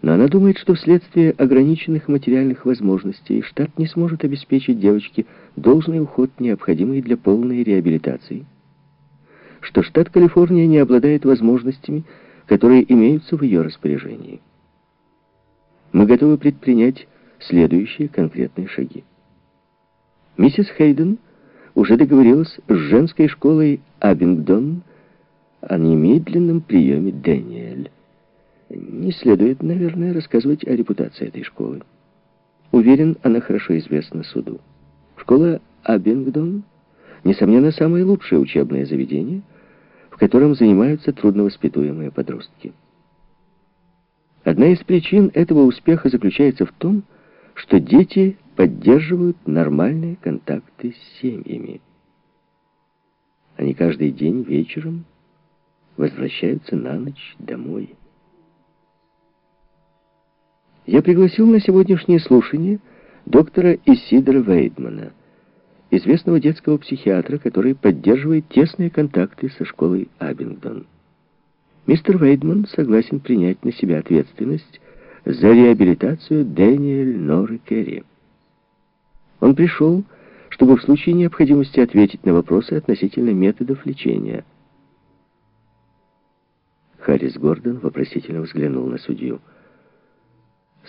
Но она думает, что вследствие ограниченных материальных возможностей штат не сможет обеспечить девочке должный уход, необходимый для полной реабилитации. Что штат Калифорния не обладает возможностями, которые имеются в ее распоряжении. Мы готовы предпринять следующие конкретные шаги. Миссис Хейден уже договорилась с женской школой Абингдон о немедленном приеме Дэниэль. Не следует, наверное, рассказывать о репутации этой школы. Уверен, она хорошо известна суду. Школа Абингдон, несомненно, самое лучшее учебное заведение, в котором занимаются трудновоспитуемые подростки. Одна из причин этого успеха заключается в том, что дети поддерживают нормальные контакты с семьями. Они каждый день вечером возвращаются на ночь домой. Я пригласил на сегодняшнее слушание доктора Исидора Вейдмана, известного детского психиатра, который поддерживает тесные контакты со школой Абингдон. Мистер Вейдман согласен принять на себя ответственность за реабилитацию Дэниэль Норы Керри. Он пришел, чтобы в случае необходимости ответить на вопросы относительно методов лечения. Харрис Гордон вопросительно взглянул на судью.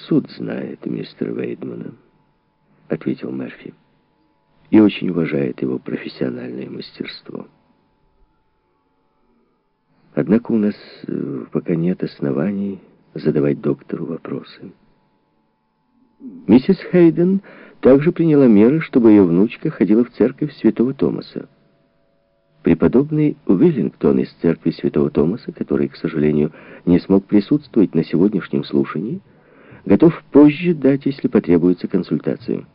«Суд знает мистера Вейдмана», — ответил Мерфи, «и очень уважает его профессиональное мастерство. Однако у нас э, пока нет оснований задавать доктору вопросы». Миссис Хейден также приняла меры, чтобы ее внучка ходила в церковь святого Томаса. Преподобный Уиллингтон из церкви святого Томаса, который, к сожалению, не смог присутствовать на сегодняшнем слушании, готов позже дать, если потребуется, консультацию.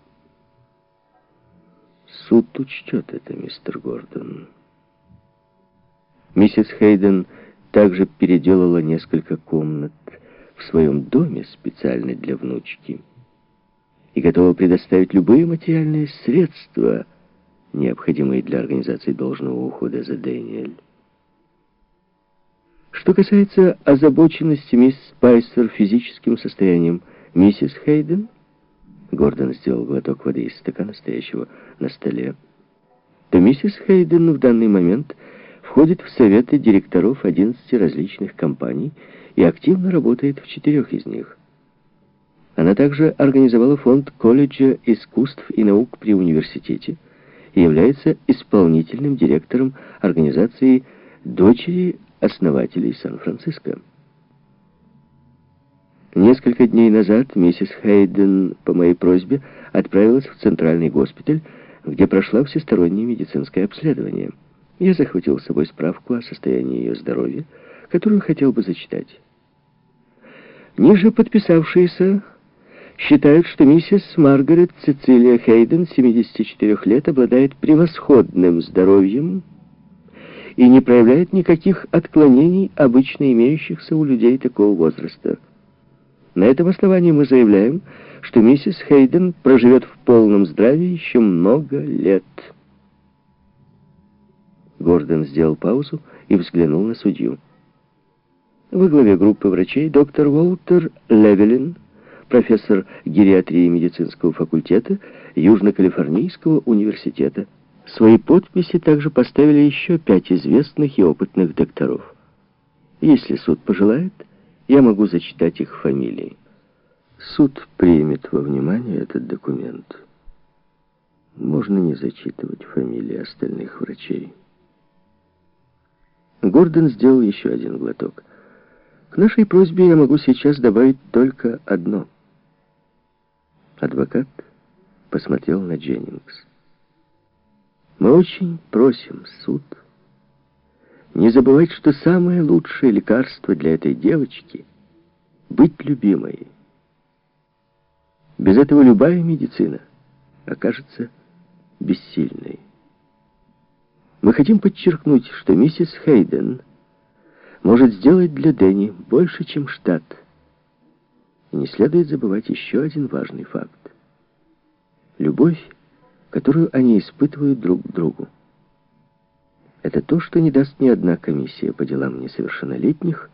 Суд учтет это, мистер Гордон. Миссис Хейден также переделала несколько комнат в своем доме специально для внучки и готова предоставить любые материальные средства, необходимые для организации должного ухода за Дэниэль. Что касается озабоченности мисс Спайсер физическим состоянием миссис Хейден, Гордон сделал глоток воды из стакана, стоящего на столе, то миссис Хейден в данный момент входит в советы директоров 11 различных компаний и активно работает в четырех из них. Она также организовала фонд колледжа искусств и наук при университете и является исполнительным директором организации «Дочери основателей Сан-Франциско. Несколько дней назад миссис Хейден по моей просьбе отправилась в центральный госпиталь, где прошла всестороннее медицинское обследование. Я захватил с собой справку о состоянии ее здоровья, которую хотел бы зачитать. Ниже подписавшиеся считают, что миссис Маргарет Цицилия Хейден, 74 лет, обладает превосходным здоровьем, и не проявляет никаких отклонений, обычно имеющихся у людей такого возраста. На этом основании мы заявляем, что миссис Хейден проживет в полном здравии еще много лет. Гордон сделал паузу и взглянул на судью. Во главе группы врачей доктор Уолтер Левелин, профессор гериатрии медицинского факультета Южно-Калифорнийского университета, Свои подписи также поставили еще пять известных и опытных докторов. Если суд пожелает, я могу зачитать их фамилии. Суд примет во внимание этот документ. Можно не зачитывать фамилии остальных врачей. Гордон сделал еще один глоток. К нашей просьбе я могу сейчас добавить только одно. Адвокат посмотрел на Дженнингс. Мы очень просим суд не забывать, что самое лучшее лекарство для этой девочки — быть любимой. Без этого любая медицина окажется бессильной. Мы хотим подчеркнуть, что миссис Хейден может сделать для Дэнни больше, чем штат. И не следует забывать еще один важный факт. Любовь которую они испытывают друг к другу. Это то, что не даст ни одна комиссия по делам несовершеннолетних,